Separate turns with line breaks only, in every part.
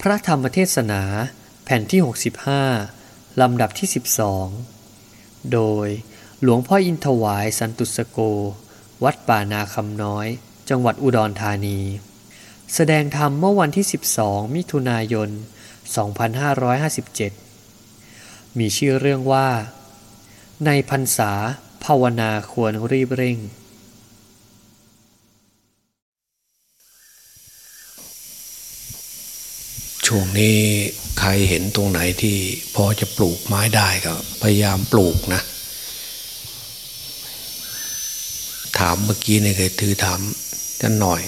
พระธรรมเทศนาแผ่นที่ 65 ลำดับที่ 12 โดยหลวงพ่ออินทวายสันตุสโก วัดป่านาคำน้อย จังหวัดอุดรธานี แสดงธรรมเมื่อวันที่ 12 มิถุนายน 2557 มีชื่อเรื่องว่า ในพรรษาภาวนาควรรีบเร่ง
ช่วงนี้ใครเห็นตรงไหนที่พอจะปลูกไม้ได้ก็พยายามปลูกนะ ถามเมื่อกี้เนี่ยเคยถือถามกันหน่อย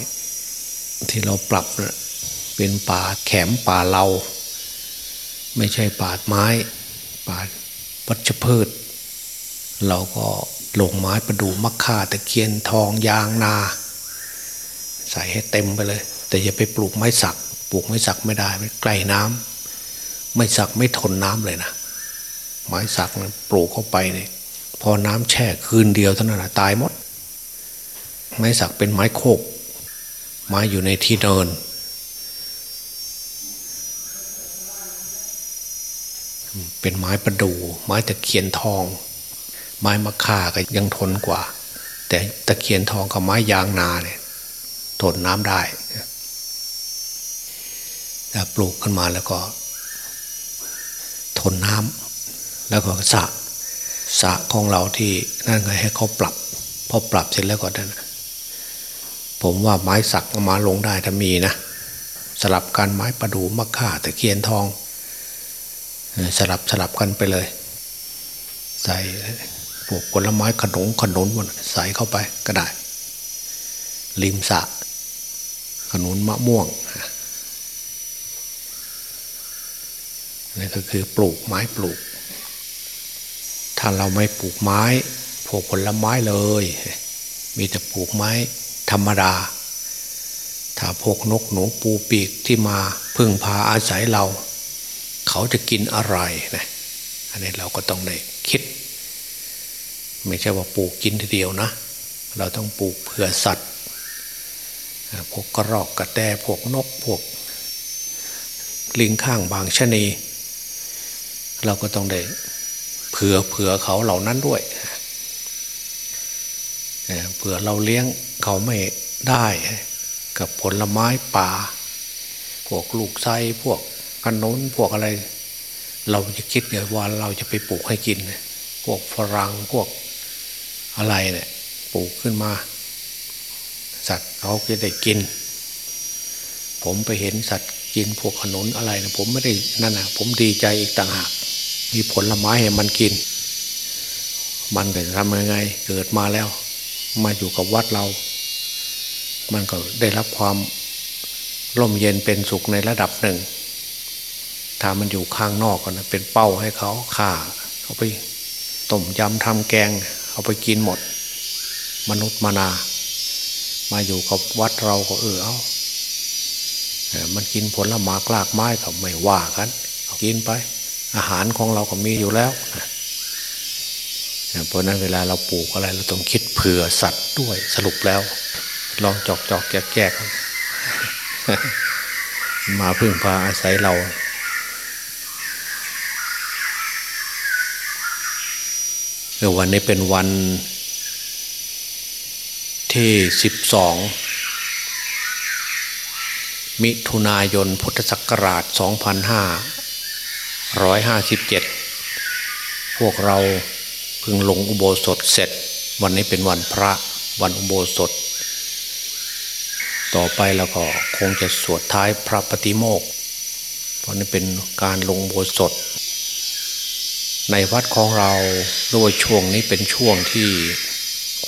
ที่เราปรับนะเป็นป่าแขมป่าเราไม่ใช่ป่าไม้ ป่าวัชพืช เราก็ลงไม้ประดูมักค่าตะเคียนทองยางนา ใส่ให้เต็มไปเลย แต่อย่าไปปลูกไม้สัก ปลูกไม้สักไม่ได้มันใกล้น้ำไม่สักไม่ทนน้ำเลยนะไม้สักนะปลูกเข้าไปเนี่ยพอน้ำแช่คืนเดียวเท่านั้นนะตายหมด ไม้สักเป็นไม้โคก ไม้อยู่ในที่เนิน เป็นไม้ประดู ไม้ตะเคียนทอง ไม้มะค่าก็ยังทนกว่า แต่ตะเคียนทองกับไม้ยางนาเนี่ยทนน้ำได้ ปลูกขึ้นมาแล้วก็ ทนน้ำแล้วก็สระสระของเราที่นั่นไงให้เขาปรับพอปรับเสร็จแล้วก็นั่นผมว่าไม้สักเอามาลงได้ถ้ามีนะสลับกันไม้ประดู่มะค่าตะเคียนทอง สลับสลับกันไปเลย ใส่พวกผลไม้ขนมขนุนมันใส่เข้าไปก็ได้ริมสะขนุนมะม่วง นี่ก็คือปลูกไม้ปลูก ถ้าเราไม่ปลูกไม้พวกผลไม้เลย มีแต่ปลูกไม้ธรรมดา ถ้าพวกนกหนูปูปีกที่มาพึ่งพาอาศัยเรา เขาจะกินอะไรนะอันนี้เราก็ต้องได้คิด ไม่ใช่ว่าปลูกกินทีเดียวนะ เราต้องปลูกเพื่อสัตว์ พวกกระรอกกระแตพวกนกพวกลิงข้างบางชนี เราก็ต้องได้เผื่อเผื่อเขาเหล่านั้นด้วยเผื่อเราเลี้ยงเขาไม่ได้กับผลไม้ป่า พวกลูกไส้พวกขนุนพวกอะไร เราจะคิดเลยว่าเราจะไปปลูกให้กิน พวกฝรั่งพวกอะไรเนี่ยปลูกขึ้นมา สัตว์เขาจะได้กิน ผมไปเห็นสัตว์ กินพวกขนุนอะไรนะผมไม่ได้นั่นนะผมดีใจอีกต่างหาก มีผลไม้ให้มันกิน มันก็จะทำยังไง เกิดมาแล้ว มาอยู่กับวัดเรา มันก็ได้รับความร่มเย็นเป็นสุขในระดับหนึ่ง ถ้ามันอยู่ข้างนอกก็นะเป็นเป้าให้เขาข่าเขาไปต้มยำทำแกง เอาไปกินหมด มนุษย์มานา มาอยู่กับวัดเราก็เออเอา มันกินผลไม้กลากไม้ก็ไม่ว่ากัน กินไป อาหารของเราก็มีอยู่แล้วเพราะนั้นเวลาเราปลูกอะไรเราต้องคิดเผื่อสัตว์ด้วยสรุปแล้ว ลองจอกจอกแกะแกะมาพึ่งพาอาศัยเราเวันนี้เป็นวันที่สิบสอง มิถุนายนพุทธศักราช 2557 พวกเราเพึงลงอุโบสถเสร็จ วันนี้เป็นวันพระวันอุโบสถ ต่อไปแล้วก็คงจะสวดท้ายพระปฏิโมกเพราะนี่เป็นการลงอุโบสถ ในวัดของเราด้วยช่วงนี้เป็นช่วงที่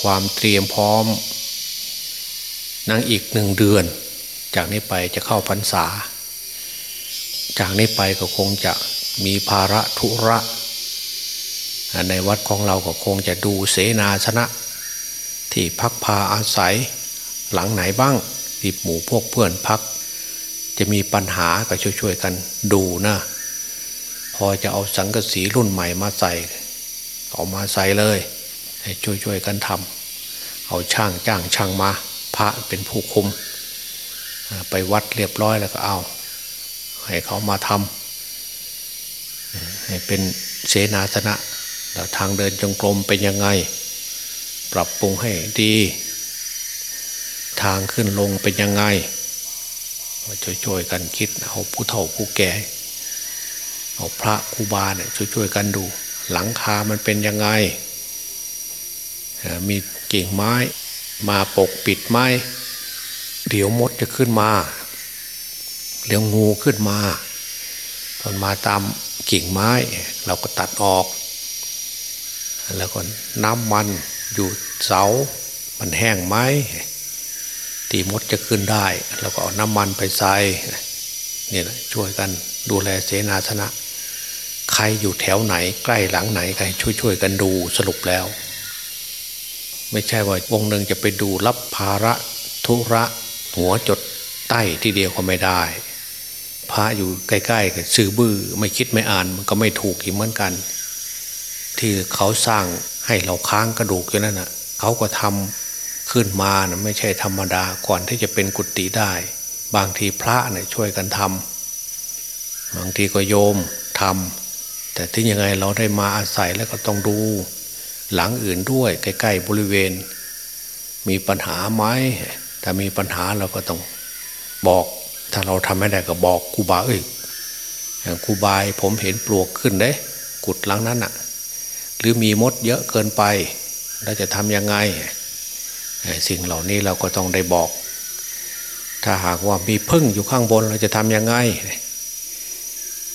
ความเตรียมพร้อมนั่งอีกหนึ่งเดือน จากนี้ไปจะเข้าพรรษา จากนี้ไปก็คงจะมีภาระธุระ ในวัดของเราก็คงจะดูเสนาชนะ ที่พักพาอาศัยหลังไหนบ้างที่หมู่พวกเพื่อนพัก จะมีปัญหาก็ช่วยๆกันดูนะพอจะเอาสังกะสีรุ่นใหม่มาใส่เอามาใส่เลยให้ช่วยๆกันทำเอาช่างจ้างช่างมา พระเป็นผู้คุม ไปวัดเรียบร้อยแล้วก็เอา ให้เขามาทำให้เป็นเสนาสนะแล้วทางเดินจงกรมเป็นยังไง ปรับปรุงให้ดี ทางขึ้นลงเป็นยังไงช่วยๆกันคิดเอาผู้เฒ่าผู้แก่เอาพระครูบาเนี่ยช่วยๆกันดู หลังคามันเป็นยังไงมีกิ่งไม้มาปกปิดไม้ เดี๋ยวมดจะขึ้นมา เดี๋ยวงูขึ้นมาตอนมาตามกิ่งไม้ เราก็ตัดออก แล้วก็น้ำมันอยู่เสา มันแห้งไหมตีมดจะขึ้นได้เราก็เอาน้ำมันไปใส่เนี่ยช่วยกันดูแลเสนาสนะ ใครอยู่แถวไหน ใกล้หลังไหนใครช่วยๆกันดูสรุปแล้ว ไม่ใช่ว่าวงหนึ่งจะไปดูรับภาระ ธุระ หัวจดใต้ที่เดียวก็ไม่ได้ พระอยู่ใกล้ๆกับซื้อบื้อไม่คิดไม่อ่านมันก็ไม่ถูกอีกเหมือนกัน ที่เขาสร้างให้เราค้างกระดูกอยู่นั่นนะ่ะเขาก็ทำขึ้นมานะไม่ใช่ธรรมดาก่อนที่จะเป็นกุฏิได้ บางทีพระเนี่ยช่วยกันทำบางทีก็โยมทำแต่ที่ยังไงเราได้มาอาศัยแล้วก็ต้องดู หลังอื่นด้วยใกล้ ๆ บริเวณ มีปัญหาไหม ถ้ามีปัญหาเราก็ต้องบอก ถ้าเราทำไม่ได้ก็บอกครูบาเอ้ยอย่างครูบายผมเห็นปลวกขึ้นเด้กุดหลังนั้นอะ่ะ หรือมีมดเยอะเกินไปเราจะทำยังไง สิ่งเหล่านี้เราก็ต้องได้บอก ถ้าหากว่ามีพึ่งอยู่ข้างบนเราจะทำยังไง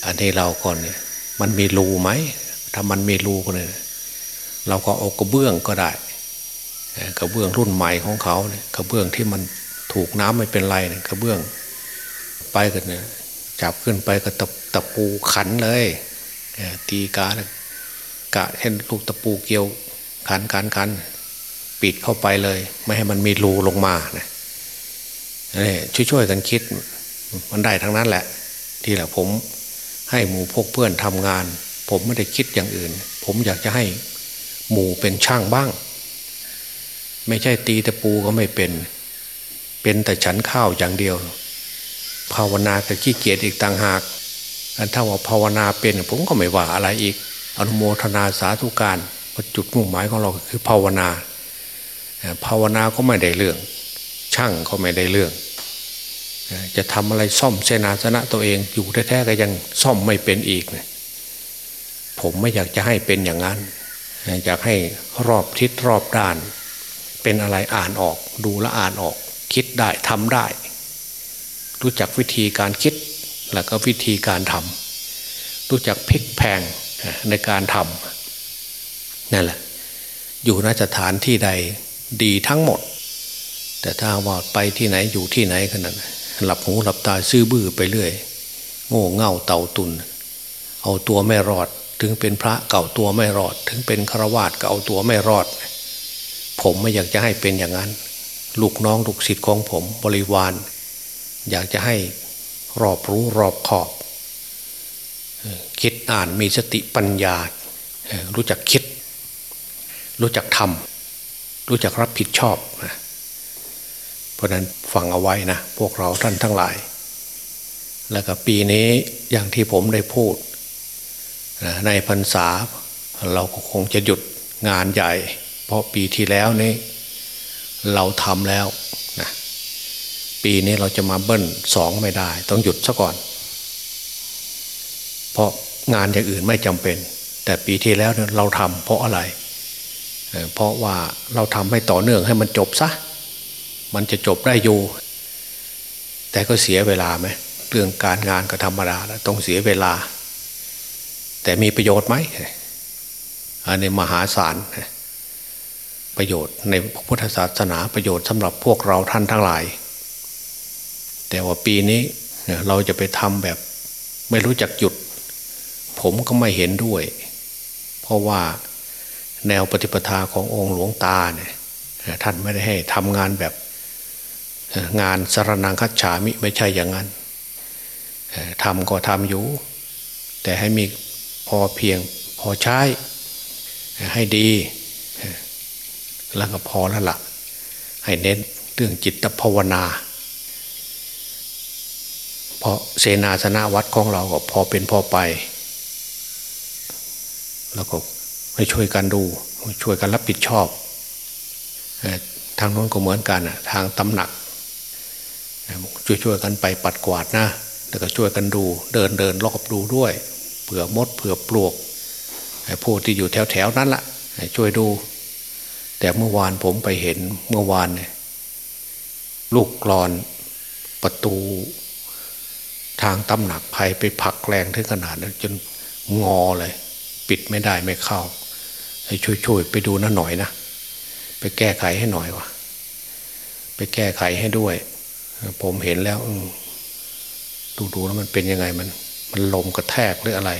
อันนี้เราก่อนเนี่ยมันมีรูไหมถ้ามันมีรูก็เลยเราก็เอากระเบื้องก็ได้ กระเบื้องรุ่นใหม่ของเขาเนี่ยกระเบื้องที่มันถูกน้ำไม่เป็นไรเนี่ยกระเบื้องไปกันเนี่ยจับขึ้นไปก็ตะตะปูขันเลยตีกากะเห็นลูกตะปูเกี่ยวขันขันขันปิดเข้าไปเลย ไม่ให้มันมีรูลงมานะนี่ช่วยๆกันคิด มันได้ทั้งนั้นแหละ ที่แหละผมให้หมู่พกเพื่อนทำงาน ผมไม่ได้คิดอย่างอื่น ผมอยากจะให้หมู่เป็นช่างบ้าง ไม่ใช่ตีตะปูก็ไม่เป็น เป็นแต่ฉันข้าวอย่างเดียว ภาวนากับขี้เกียจอีกต่างหากถ้าว่าภาวนาเป็น ผมก็ไม่ว่าอะไรอีก อนุโมทนาสาธุการจุดมุ่งหมายของเราคือภาวนา ภาวนาก็ไม่ได้เรื่อง ช่างก็ไม่ได้เรื่อง จะทำอะไรซ่อมเสนาสนะตัวเองอยู่แท้ๆก็ยังซ่อมไม่เป็นอีกผมไม่อยากจะให้เป็นอย่างนั้น อยากให้รอบทิศรอบด้าน เป็นอะไรอ่านออก ดูและอ่านออก คิดได้ทำได้ รู้จักวิธีการคิดแล้วก็วิธีการทำรู้จักพลิกแพงในการทำนั่นแหละ อยู่นสถานที่ใดดีทั้งหมด แต่ถ้าว่าไปที่ไหนอยู่ที่ไหนขนาดหลับหูหลับตาซื่อบื้อไปเรื่อย โง่เง่าเต่าตุน เอาตัวไม่รอด ถึงเป็นพระเก่าตัวไม่รอด ถึงเป็นฆราวาสก็เอาตัวไม่รอด ผมไม่อยากจะให้เป็นอย่างนั้น ลูกน้องลูกศิษย์ของผมบริวาร อยากจะให้รอบรู้รอบขอบ คิดอ่านมีสติปัญญา รู้จักคิด รู้จักทำรู้จักรับผิดชอบนะเพราะนั้นฟังเอาไว้นะ พวกเราท่านทั้งหลาย แล้วก็ปีนี้อย่างที่ผมได้พูด ในพรรษาเราก็คงจะหยุดงานใหญ่ เพราะปีที่แล้วนี้เราทำแล้วนะปีนี้เราจะมาเบิ้ลสองไม่ได้ ต้องหยุดซะก่อน เพราะงานอย่างอื่นไม่จำเป็น แต่ปีที่แล้วเราทำเพราะอะไร เพราะว่าเราทำให้ต่อเนื่องให้มันจบซะ มันจะจบได้อยู่ แต่ก็เสียเวลาไหมเรื่องการงานก็ธรรมดาแล้วต้องเสียเวลา แต่มีประโยชน์ไหมอันนี้มหาศาล ประโยชน์ในพุทธศาสนาประโยชน์สำหรับพวกเราท่านทั้งหลาย แต่ว่าปีนี้เราจะไปทำแบบไม่รู้จักหยุด ผมก็ไม่เห็นด้วย เพราะว่าแนวปฏิปทาขององค์หลวงตาเนี่ยท่านไม่ได้ให้ทำงานแบบงานสารนังคัจฉามิไม่ใช่อย่างนั้นทำก็ทำอยู่ แต่ให้มีพอเพียงพอใช้ให้ดี แล้วก็พอแล้วละ่ะ ให้เน้นเรื่องจิตภาวนา เพราะเสนาสนะวัดของเราก็พอเป็นพอไป แล้วก็ให้ช่วยกันดู ช่วยกันรับผิดชอบ ทางโน้นก็เหมือนกันทางตำหนัก ช่วยช่วยกันไปปัดกวาดนะแล้วก็ช่วยกันดู เดินเดินรอบดูด้วยเผื่อมดเผื่อปลวกผู้ที่อยู่แถวแถวนั้นละ่ะช่วยดู แต่เมื่อวานผมไปเห็นเมื่อวานเนี่ยลูกกรอนประตู ทางตำหนักภัยไปผักแรงถึงขนาดนั้นจนงอเลย ปิดไม่ได้ไม่เข้าให้ช่วยๆไปดูนะหน่อยนะไปแก้ไขให้หน่อยวะไปแก้ไขให้ด้วย ผมเห็นแล้วดูๆแล้วมันเป็นยังไงมัน มันลมกระแทกหรืออะไร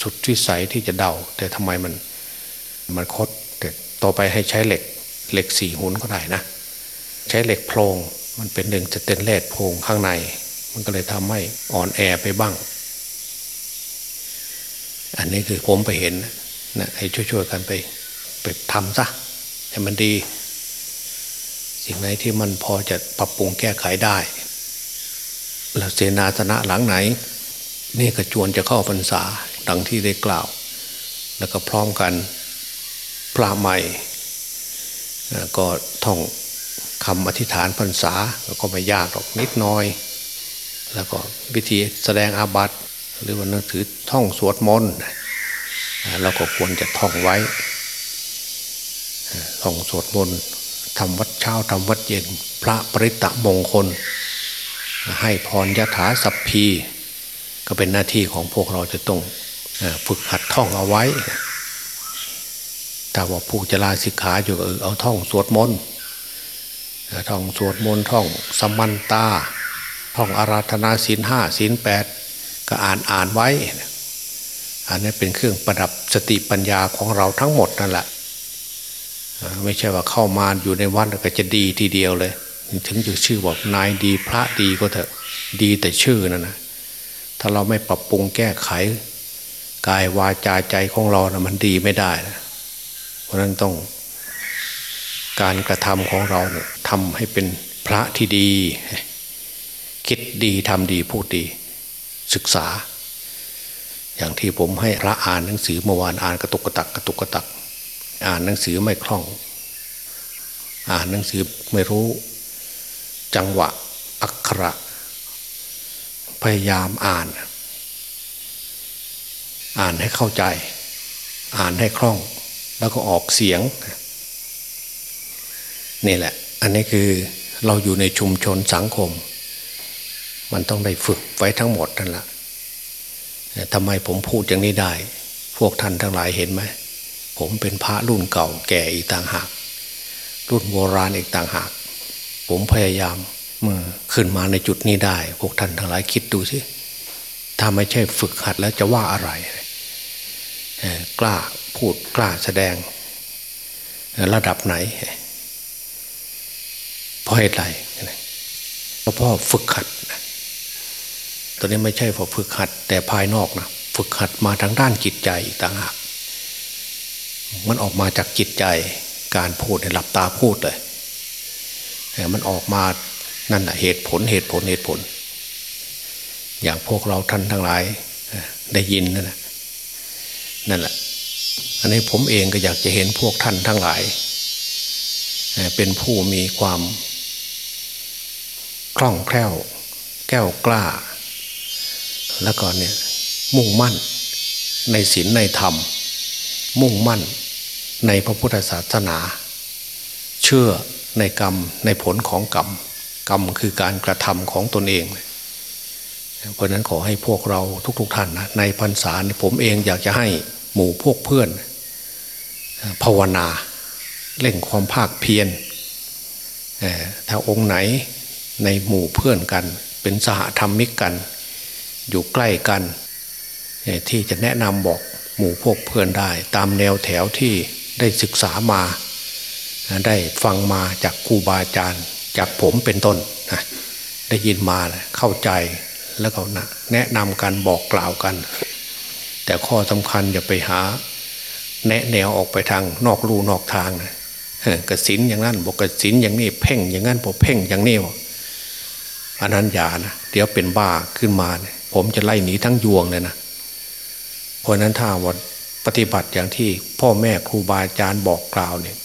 สุดที่ใสที่จะเดา แต่ทำไมมัน มันคด ต่อไปให้ใช้เหล็กเหล็กสี่หุนก็ได้นะ ใช้เหล็กโพรงมันเป็นหนึ่งจะเต็นเลดโพรงข้างใน มันก็เลยทำให้อ่อนแอไปบ้าง อันนี้คือผมไปเห็นนะให้ช่วยๆกันไปไปทำซะให้มันดี สิ่งไหนที่มันพอจะปรับปรุงแก้ไขได้ แล้วเสนาสนะหลังไหน นี่กระจวนจะเข้าพรรษาดังที่ได้กล่าว แล้วก็พร้อมกัน พระใหม่ก็ท่องคำอธิษฐานพรรษาก็ไม่ยากหรอกนิดน้อย แล้วก็วิธีแสดงอาบัติหรือว่านังถือท่องสวดมนต์เราก็ควรจะท่องไว้ท่องสวดมนต์ทำวัดเช้าทำวัดเย็น พระปริตะมงคล ให้พรยถาสัพพี ก็เป็นหน้าที่ของพวกเราจะต้องฝึกหัดท่องเอาไว้ ถ้าว่าผู้จะลาสิกขาอยู่เออเอาท่องสวดมนต์ท่องสวดมนต์ท่องสมันตา ท่องอาราธนาศีลห้าศีลแปดก็อ่านอ่านไว้ อันนี้เป็นเครื่องประดับสติปัญญาของเราทั้งหมดนั่นแหละไม่ใช่ว่าเข้ามาอยู่ในวัดก็จะดีทีเดียวเลย ถึงจะชื่อว่านายดีพระดีก็เถอะดีแต่ชื่อนั่นนะถ้าเราไม่ปรับปรุงแก้ไข กายวาจาใจของเรานะมันดีไม่ได้นะ ราะนั้นต้องการกระทำของเราเนี่ยทำให้เป็นพระที่ดี คิดดีทำดีพูดดีศึกษา อย่างที่ผมให้พระอ่านหนังสือเมื่อวานอ่านกระตุกกระตักกระตุกกระตัก อ่านหนังสือไม่คล่อง อ่านหนังสือไม่รู้ จังหวะอักขระ พยายามอ่าน อ่านให้เข้าใจ อ่านให้คล่อง แล้วก็ออกเสียง นี่แหละ อันนี้คือเราอยู่ในชุมชนสังคม มันต้องได้ฝึกไว้ทั้งหมดนั่นแหละทำไมผมพูดอย่างนี้ได้ พวกท่านทั้งหลายเห็นไหม ผมเป็นพระรุ่นเก่าแก่อีกต่างหาก รุ่นโบราณอีกต่างหาก ผมพยายามเมื่อขึ้นมาในจุดนี้ได้ พวกท่านทั้งหลายคิดดูสิถ้าไม่ใช่ฝึกหัดแล้วจะว่าอะไร กล้า พูดกล้าแสดง ระดับไหน เพราะเหตุไรเพราะพ่อฝึกขัดตัวนี้ไม่ใช่พอฝึกขัด แต่ภายนอกนะฝึกขัดมาทางด้านจิตใจอีกต่างหากมันออกมาจากจิตใจการพูดหลับตาพูดเลยมันออกมานั่นแหะเหตุผลเหตุผลเหตุผล อย่างพวกเราท่านทั้งหลายได้ยินนั่นแหละนั่นแหละ อันนี้ผมเองก็อยากจะเห็นพวกท่านทั้งหลาย เป็นผู้มีความคล่องแคล่ว แก้วกล้า แล้วก็เนี่ยมุ่งมั่นในศีลในธรรม มุ่งมั่นในพระพุทธศาสนา เชื่อในกรรมในผลของกรรม กรรมคือการกระทำของตนเอง เพราะนั้นขอให้พวกเราทุกๆทท่านนะในพรรษาผมเองอยากจะให้ หมู่พวกเพื่อน ภาวนาเล่งความภาคเพียรถ้าองค์ไหนในหมู่เพื่อนกัน เป็นสหธรรมิกกัน อยู่ใกล้กันที่จะแนะนำบอกหมู่พวกเพื่อนได้ ตามแนวแถวที่ได้ศึกษามา ได้ฟังมาจากครูบาอาจารย์จากผมเป็นต้นนะได้ยินมาเข้าใจแล้วก็นะแนะนำกันบอกกล่าวกัน แต่ข้อสำคัญอย่าไปหา แนะแนวออกไปทางนอกรูนอกทางนะกระสินอย่างนั้นบอกกระสินอย่างนี้เพ่งอย่างนั้นบอกเพ่งอย่างนี้อันนั้นอย่านะเดี๋ยวเป็นบ้าขึ้นมาเนี่ยผมจะไล่หนีทั้งยวงเลยนะเพราะนั้นถ้าวันปฏิบัติอย่างที่พ่อแม่ครูบาอาจารย์บอกกล่าวเนี่ย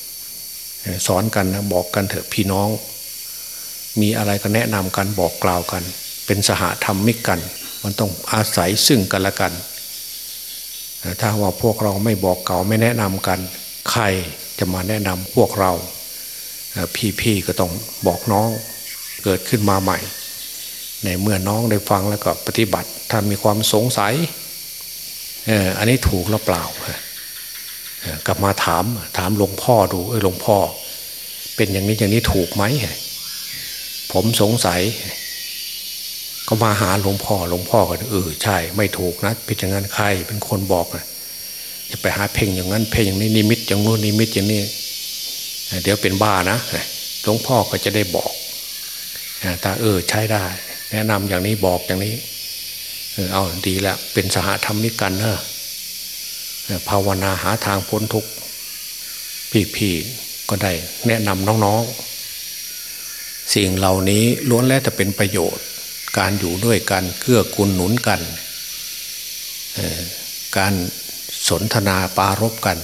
สอนกันนะบอกกันเถอะพี่น้อง มีอะไรก็แนะนำกันบอกกล่าวกัน เป็นสหธรรมิกกัน มันต้องอาศัยซึ่งกันและกัน ถ้าว่าพวกเราไม่บอกเก่าไม่แนะนำกัน ใครจะมาแนะนำพวกเรา พี่ๆก็ต้องบอกน้องเกิดขึ้นมาใหม่ ในเมื่อน้องได้ฟังแล้วก็ปฏิบัติ ถ้ามีความสงสัยอันนี้ถูกหรือเปล่ากลับมาถามถามหลวงพ่อดูเออหลวงพ่อ เป็นอย่างนี้อย่างนี้ถูกไหมผมสงสัย ก็มาหาหลวงพ่อหลวงพ่อก็เออใช่ ไม่ถูกนะเป็นอย่าใครเป็นคนบอกนะจะไปหาเพ่งอย่างนั้นเพ่งอย่างนี้นิมิตอย่างนู้นนิมิตอย่างนี้เดี๋ยวเป็นบ้านะหลวงพ่อก็จะได้บอกตาเออใช้ได้ แนะนำอย่างนี้บอกอย่างนี้เออเอาดีแล้วเป็นสหธรรมิกันเนอะภาวนาหาทางพ้นทุกข์พี่ๆก็ได้แนะนำน้องๆ สิ่งเหล่านี้ล้วนแล้วแต่เป็นประโยชน์ การอยู่ด้วยกันเกื้อกูลหนุนกัน การสนทนาปารบกัน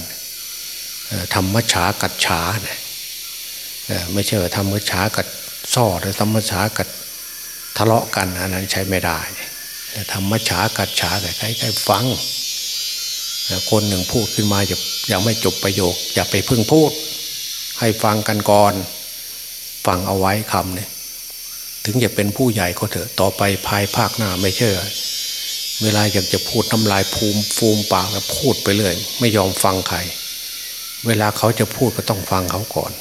ธรรมฉากัดฉาไม่ใช่ว่าธรรมฉากัดซ่อหรือธรรมฉากัดทะเลาะกันอันนั้นใช้ไม่ได้ธรรมฉากัดฉาแต่ใครๆฟังคนหนึ่งพูดขึ้นมาจะยังไม่จบประโยค อย่าไปพึ่งพูด ให้ฟังกันก่อน ฟังเอาไว้คำเนี่ย ถึงจะเป็นผู้ใหญ่ก็เถอะต่อไปภายภาคหน้าไม่เชื่อ เวลาอยากจะพูดน้ำลายภูมิฟูมปากแล้วพูดไปเลยไม่ยอมฟังใคร เวลาเขาจะพูดก็ต้องฟังเขาก่อน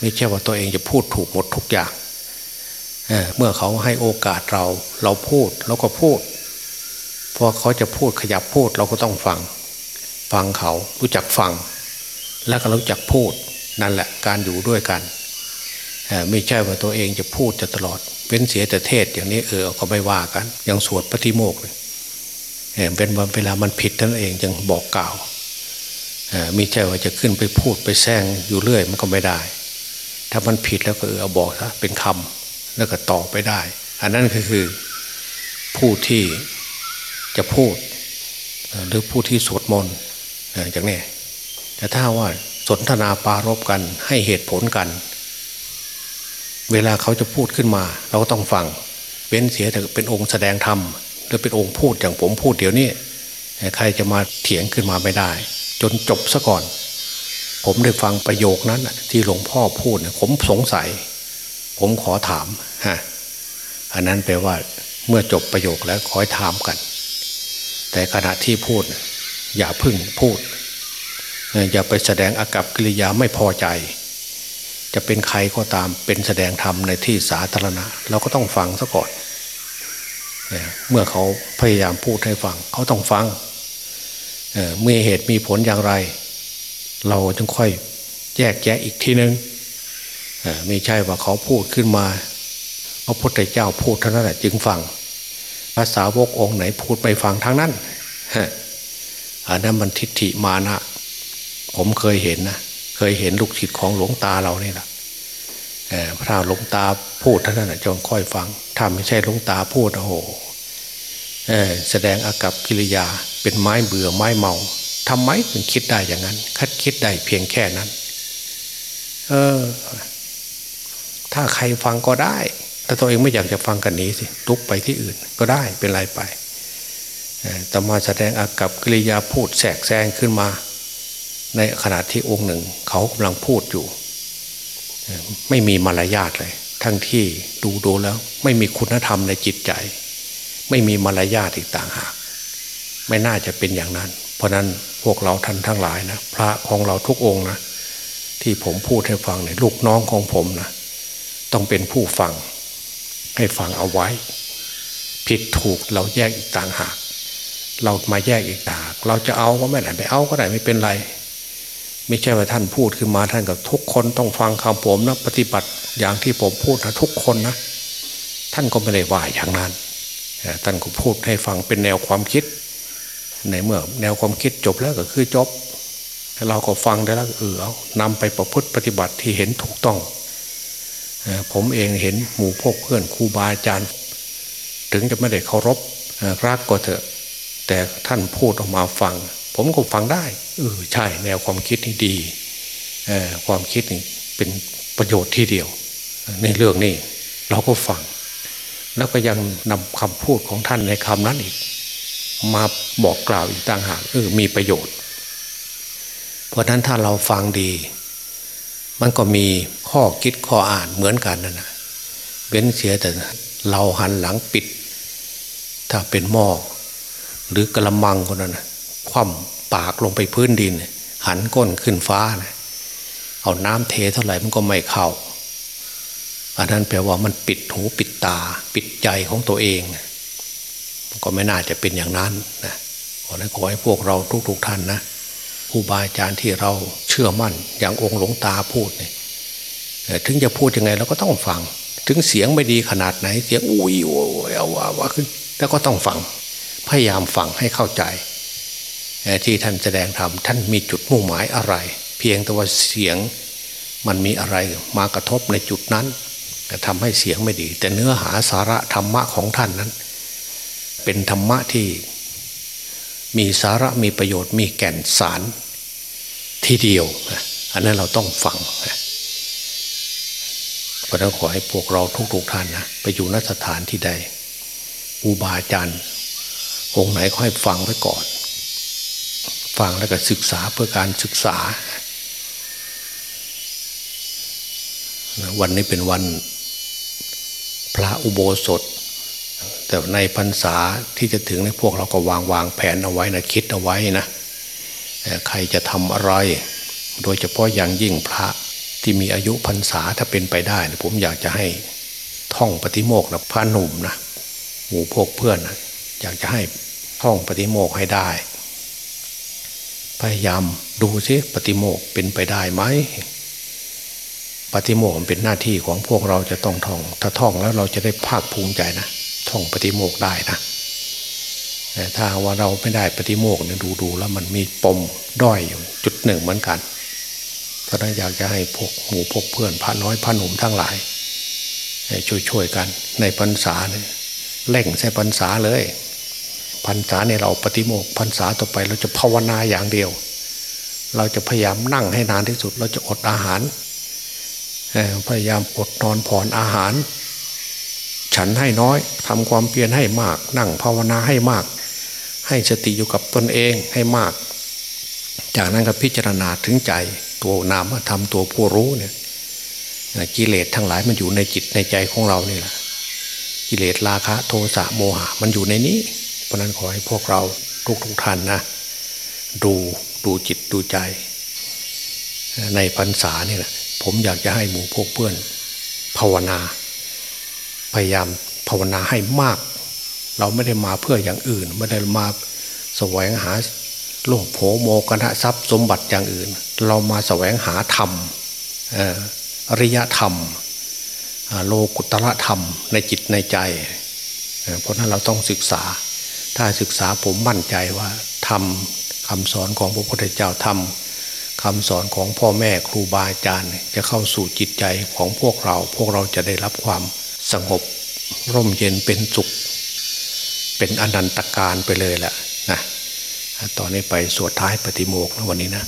ไม่ใช่ว่าตัวเองจะพูดถูกหมดทุกอย่างเเมื่อเขาให้โอกาสเราเราพูดเราก็พูดพอเขาจะพูดขยับพูดเราก็ต้องฟัง ฟังเขารู้จักฟัง แล้วก็รู้จักพูดนั่นแหละการอยู่ด้วยกัน ไม่ใช่ว่าตัวเองจะพูดจะตลอด เว้นเสียแต่เทศอย่างนี้เออก็ไม่ว่ากันย่างสวดปฏิโมกข์เป็นเวลามันผิดนั่นเองจึงบอกกล่าวไม่ใช่ว่าจะขึ้นไปพูดไปแซงอยู่เรื่อยมันก็ไม่ได้ ถ้ามันผิดแล้วก็เออบอกซะเป็นคำแล้วก็ต่อไปได้ อันนั้นก็คือผู้ที่จะพูดหรือผู้ที่สวดมนต์จากนี้แต่ถ้าว่าสนทนาปารบกันให้เหตุผลกัน เวลาเขาจะพูดขึ้นมา เราก็ต้องฟังเว้นเสียแต่เป็นองค์แสดงธรรมหรือเป็นองค์พูดอย่างผมพูดเดี๋ยวนี้ใครจะมาเถียงขึ้นมาไม่ได้ จนจบซะก่อน ผมได้ฟังประโยคนั้นที่หลวงพ่อพูดผมสงสัย ผมขอถามฮะอันนั้นแปลว่าเมื่อจบประโยคแล้วขอถามกัน แต่ขณะที่พูด อย่าพึ่งพูด อย่าไปแสดงอากับกิริยาไม่พอใจ จะเป็นใครก็ตามเป็นแสดงธรรมในที่สาธารณะ เราก็ต้องฟังซะก่อน เมื่อเขาพยายามพูดให้ฟัง เขาต้องฟังเมื่อเหตุมีผลอย่างไร เราจึงค่อยแยกแยะอีกทีนึงไม่ใช่ว่าเขาพูดขึ้นมาพระพุทธเจ้าพูดเท่านั้นแหละจึงฟังภาษาวกองไหนพูดไปฟังทั้งนั้นอันนั้นมันทิฏฐิมานะ ผมเคยเห็นนะ เคยเห็นลูกศิษย์ของหลวงตาเราเนี่แหละพระหลวงตาพูดท่านนั้นจงค่อยฟังถ้าไม่ใช่หลวงตาพูดโอ้โหแสดงอากับกิริยาเป็นไม้เบื่อไม้เมาทำไมถึงคิดได้อย่างนั้น คัดคิดได้เพียงแค่นั้น เออ ถ้าใครฟังก็ได้ แต่ตัวเองไม่อยากจะฟังกันนี้สิลุกไปที่อื่นก็ได้เป็นไรไปต่มาแสดงอากับกิริยาพูดแสกแซงขึ้นมา ในขณะที่องค์หนึ่ง เขากำลังพูดอยู่ ไม่มีมารยาทเลย ทั้งที่ดูดูแล้ว ไม่มีคุณธรรมในจิตใจ ไม่มีมารยาทอีกต่างหาก ไม่น่าจะเป็นอย่างนั้น เพราะนั้นพวกเราท่านทั้งหลายนะพระของเราทุกองนะที่ผมพูดให้ฟังเนี่ยลูกน้องของผมนะต้องเป็นผู้ฟัง ให้ฟังเอาไว้ ผิดถูกเราแยกอีกต่างหาก เรามาแยกอีกต่างเราจะเอาก็ไม่ได้ไม่เอาก็ได้ไม่เป็นไร ไม่ใช่ว่าท่านพูดขึ้นมาท่านกับทุกคนต้องฟังคำผมนะปฏิบัติอย่างที่ผมพูดนะทุกคนนะ ท่านก็ไม่ได้ว่าอย่างนั้นท่านก็พูดให้ฟังเป็นแนวความคิด ในเมื่อแนวความคิดจบแล้วก็คือจบเราก็ฟังได้แล้วเออเอานำไปประพฤติปฏิบัติที่เห็นถูกต้อง ผมเองเห็นหมู่พวกเพื่อนครูบาอาจารย์ ถึงจะไม่ได้เคารพรักก็เถอะ แต่ท่านพูดออกมาฟัง ผมก็ฟังได้เออใช่แนวความคิดนี่ดีความคิดนี่เป็นประโยชน์ที่เดียว ในเรื่องนี้เราก็ฟัง แล้วก็ยังนำคำพูดของท่านในคำนั้นอีก มาบอกกล่าวอีกต่างหากเออมีประโยชน์ เพราะนั้นถ้าเราฟังดี มันก็มีข้อคิดข้ออ่านเหมือนกันนะนะเว้นเสียแต่เราหันหลังปิด ถ้าเป็นหม้อหรือกระมังคนนั้น คว่ำปากลงไปพื้นดิน หันก้นขึ้นฟ้านะเอาน้ำเทเท่าไหร่มันก็ไม่เข้า อันนั้นแปลว่ามันปิดหูปิดตา ปิดใจของตัวเองมันก็ไม่น่าจะเป็นอย่างนั้นนะขอให้ขอให้พวกเราทุกๆทท่านนะผู้บาอาจารย์ที่เราเชื่อมั่น อย่างองค์หลวงตาพูดเนี่ยถึงจะพูดยังไงเราก็ต้องฟัง ถึงเสียงไม่ดีขนาดไหน เสียงอุ้ยโอ้ยเอาว่าว่าขึ้นแล้วก็ต้องฟัง พยายามฟังให้เข้าใจ ที่ท่านแสดงธรรมท่านมีจุดมุ่งหมายอะไร เพียงแต่ว่าเสียงมันมีอะไรมากระทบในจุดนั้นแต่ทำให้เสียงไม่ดี แต่เนื้อหาสาระธรรมะของท่านนั้น เป็นธรรมะที่มีสาระมีประโยชน์มีแก่นสารทีเดียว อันนั้นเราต้องฟังเพราะนั้นขอให้พวกเราทุกๆท่านนะไปอยู่นสถานที่ใดอุบาจารย์องค์ไหนก็ให้ฟังไว้ก่อน ฟังแล้วก็ศึกษาเพื่อการศึกษา วันนี้เป็นวันพระอุโบสถ แต่ในพรรษาที่จะถึงในพวกเราก็วางวางแผนเอาไว้นะคิดเอาไว้นะใครจะทำอะไร โดยเฉพาะอย่างยิ่งพระที่มีอายุพรรษาถ้าเป็นไปได้นะผมอยากจะให้ท่องปฏิโมกนะพระหนุ่มนะหมู่พวกเพื่อนนะอยากจะให้ท่องปฏิโมกให้ได้ พยายามดูซิปฏิโมกเป็นไปได้ไหมปฏิโมกเป็นหน้าที่ของพวกเราจะต้องท่อง ถ้าท่องแล้วเราจะได้ภาคภูมิใจนะท่องปฏิโมกได้นะแต่ถ้าว่าเราไม่ได้ปฏิโมกเนี่ยดูดูแล้วมันมีปมด้อยอยู่จุดหนึ่งเหมือนกันเพราะนั้นอยากจะให้พวกหมู่พวกเพื่อนพระน้อยพระหนุ่มทั้งหลายช่วยๆกันในพรรษาเนี่ยเล่งใส่พรรษาเลย พรรษาเนี่ยเราปฏิโมกพรรษาต่อไปเราจะภาวนาอย่างเดียว เราจะพยายามนั่งให้นานที่สุด เราจะอดอาหารพยายามอดนอนผ่อนอาหาร ฉันให้น้อยทำความเพียรให้มาก นั่งภาวนาให้มาก ให้สติอยู่กับตนเองให้มาก จากนั้นก็พิจารณาถึงใจตัวนามธรรมตัวผู้รู้เนี่ยกิเลสทั้งหลายมันอยู่ในจิตในใจของเรานี่แหละกิเลสราคะ โทสะโมหะมันอยู่ในนี้ เพราะนั้นขอให้พวกเราทุกทุกท่านนะดูดูจิตดูใจ ในพรรษานี่แหละผมอยากจะให้หมู่พวกเพื่อน ภาวนา พยายามภาวนาให้มาก เราไม่ได้มาเพื่ออย่างอื่น ไม่ได้มาแสวงหาโลกโผโมกนะทรัพย์สมบัติอย่างอื่น เรามาแสวงหาธรรมอริยธรรม โลกุตระธรรมในจิตในใจ เพราะนั้นเราต้องศึกษา ถ้าศึกษาผมมั่นใจว่าทำคำสอนของพระพุทธเจ้าทำคำสอนของพ่อแม่ครูบาอาจารย์ จะเข้าสู่จิตใจของพวกเรา พวกเราจะได้รับความสงบร่มเย็นเป็นสุข เป็นอนันตการไปเลยแหละนะตอนนี้ไปสวดท้ายปฏิโมกข์นะวันนี้นะ